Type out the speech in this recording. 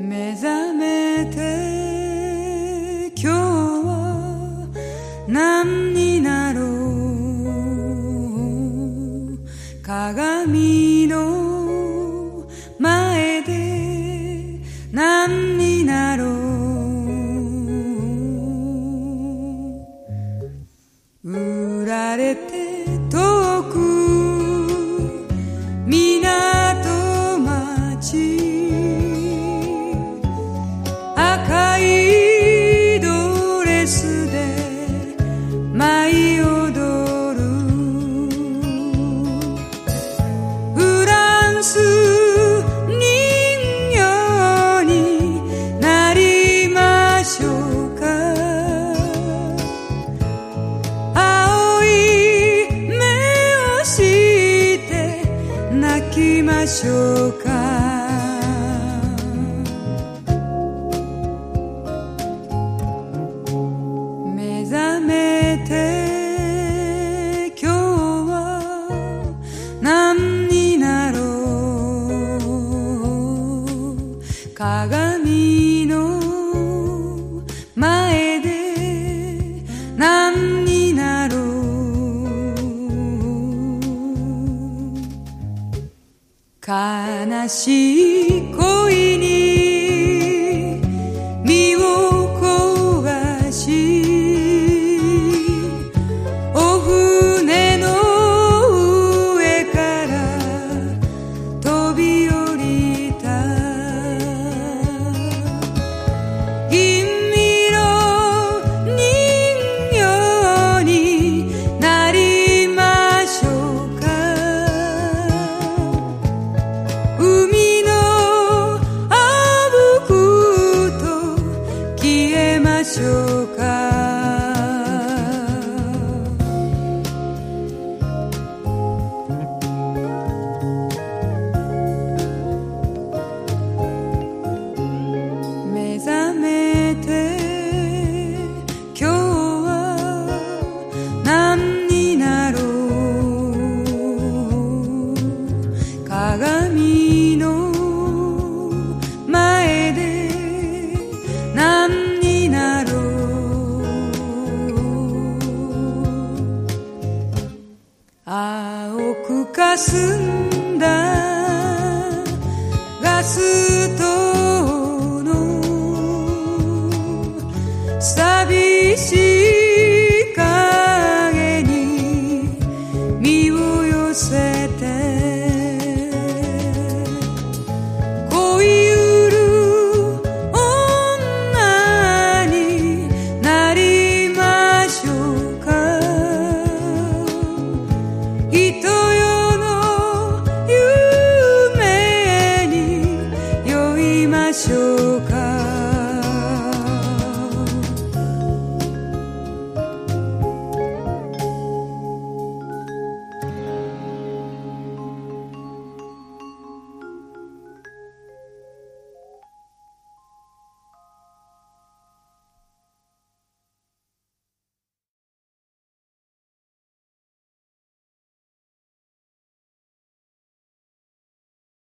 目覚めて今日は何になろう鏡の前で何になろう売られて遠く見ない 가져가 悲しい恋しょうか。鏡ラストの寂しい。